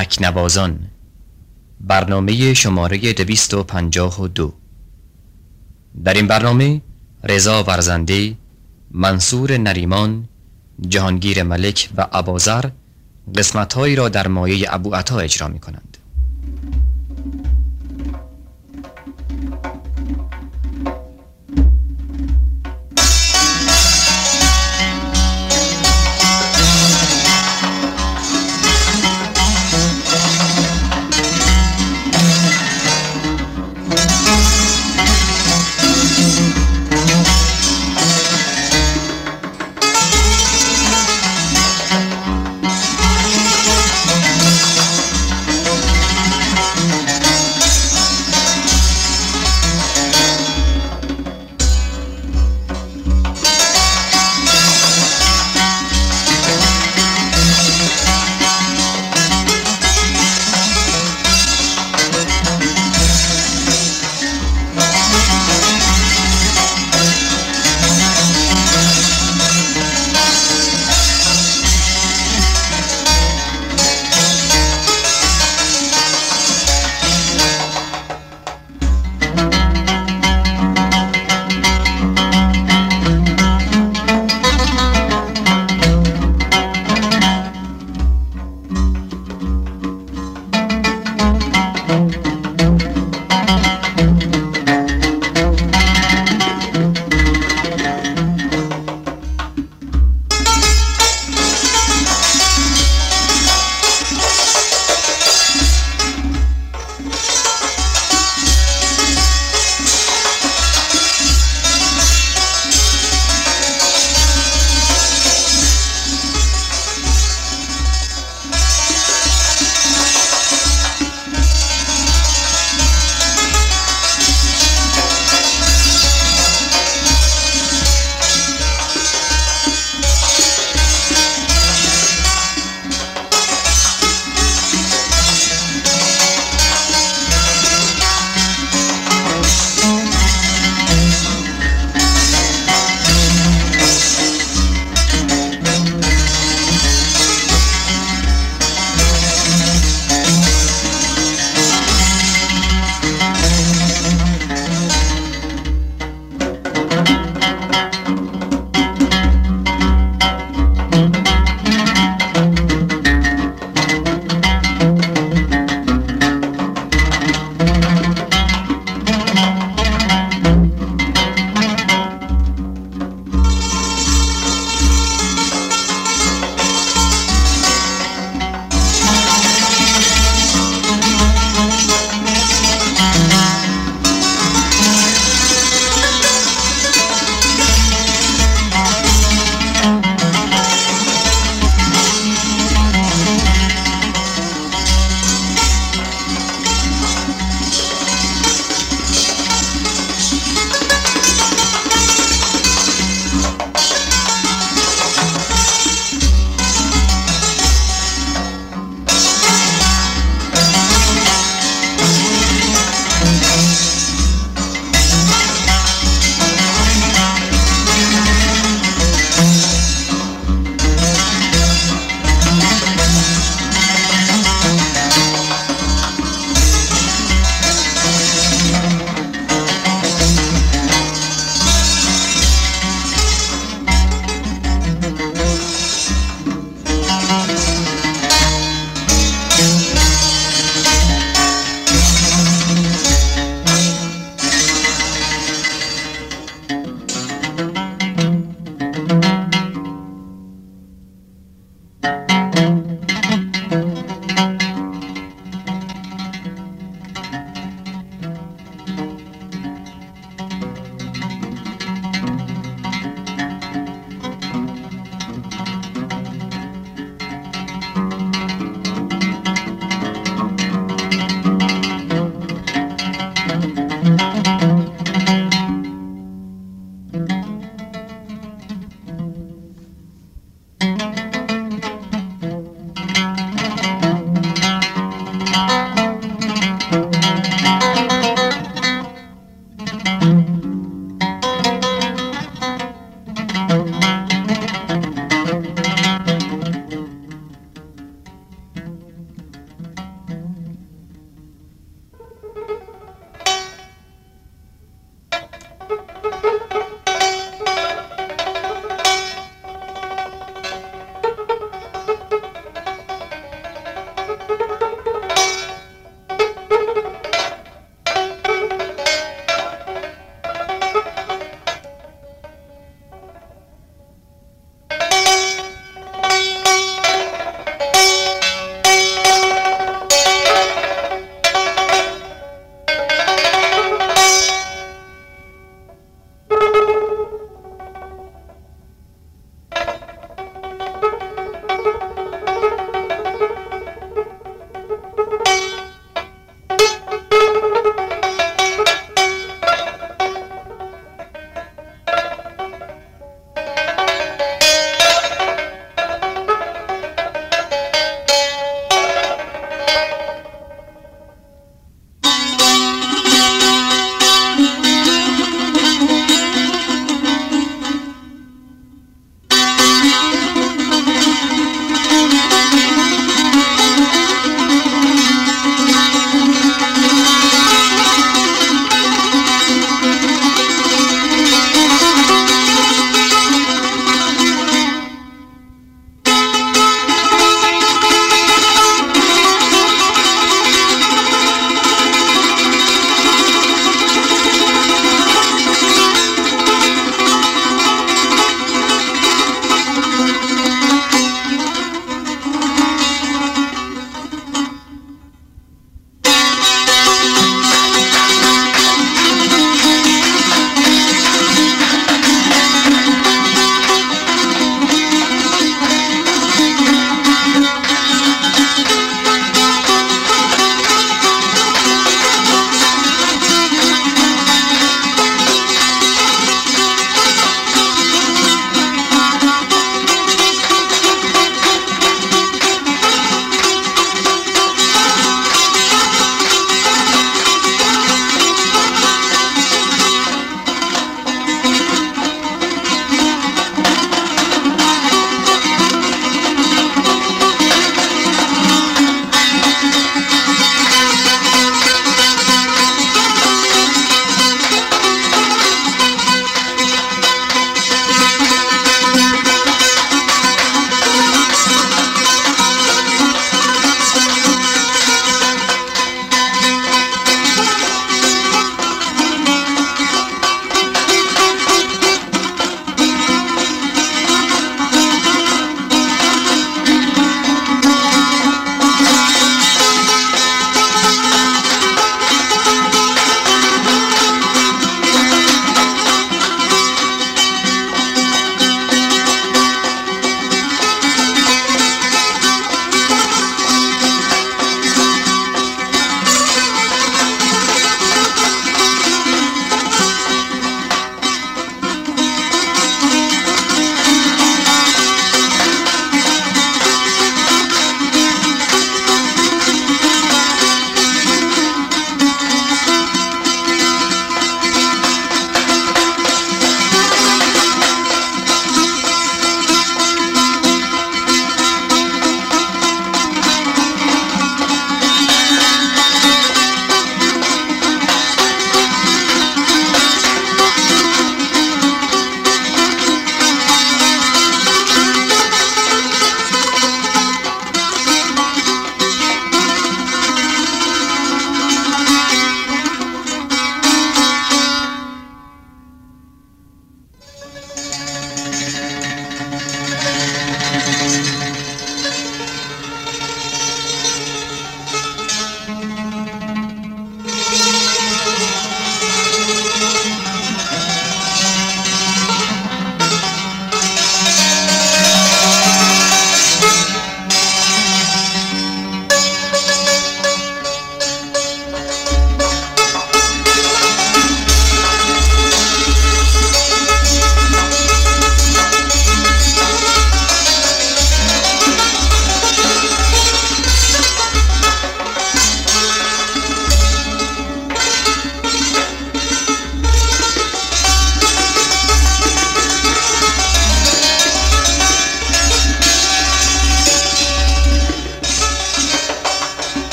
تکنوازان. برنامه شماره دویست و پنجاه و دو. در این برنامه رضا ورزنده منصور نریمان جهانگیر ملک و ابازر قسمتهایی را در مایه ابو عطا اجرا می کنند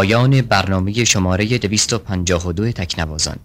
پایان برنامه شماره 252 تکنوازان.